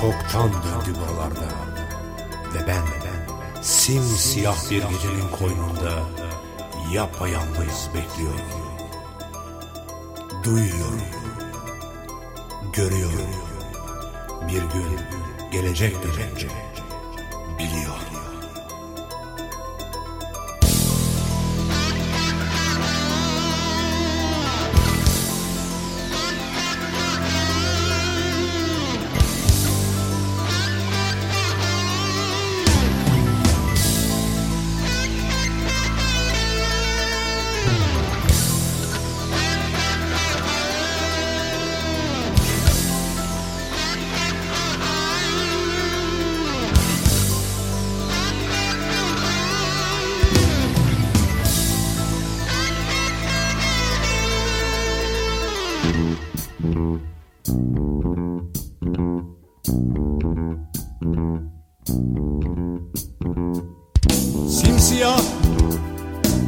çoktan döndü buralarda. Ve ben simsiyah bir gecenin koynunda Yapayalnız bekliyorum Duyuyorum Görüyorum. Bir gün gelecektir bence. Biliyorum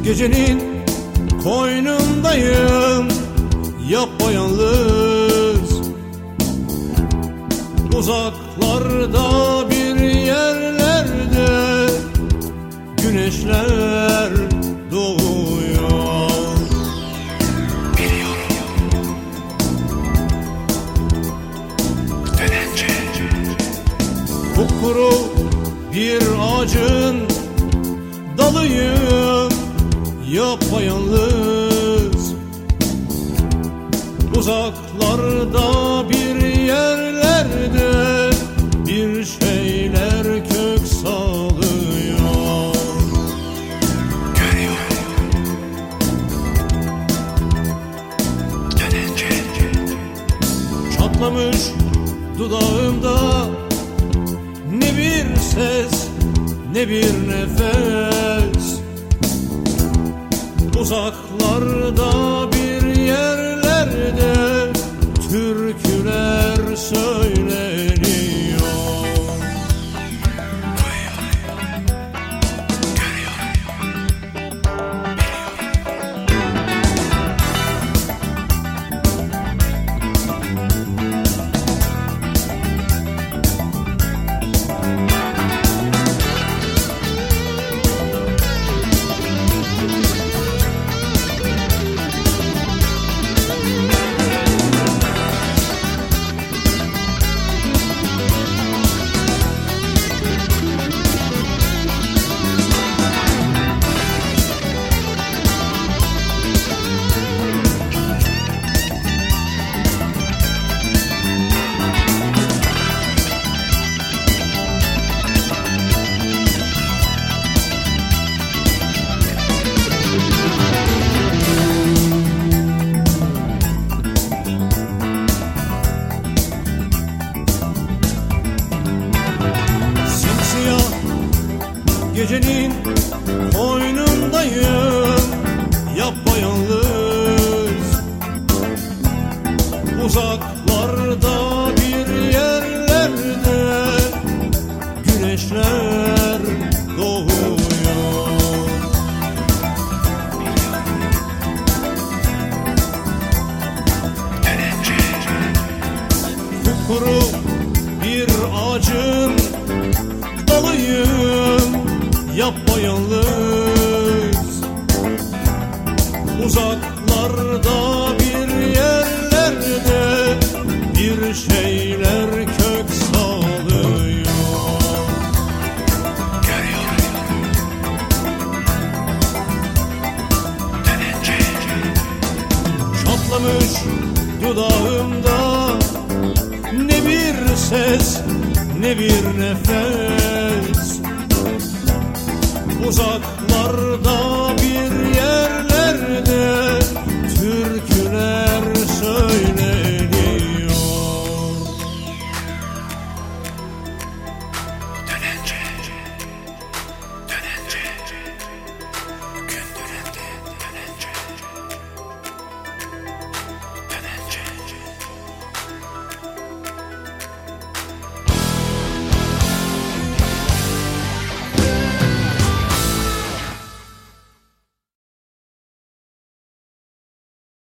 gecenin koynundayım Yapayalnız. Uzaklarda bir yerlerde Güneşler doğuyor. Kupkuru bir ağacın dalıyım yapayalnız. Uzaklarda bir yerlerde bir şeyler kök salıyor. Çatlamış dudağımda ne bir ses ne bir nefes Uzaklarda bir yerlerde türküler söyleniyor ağacın dalıyım yapayalnız Uzaklarda bir yerlerde bir şeyler kök salıyor Çatlamış dudağımda ne bir ses ne bir nefes. Uzaklarda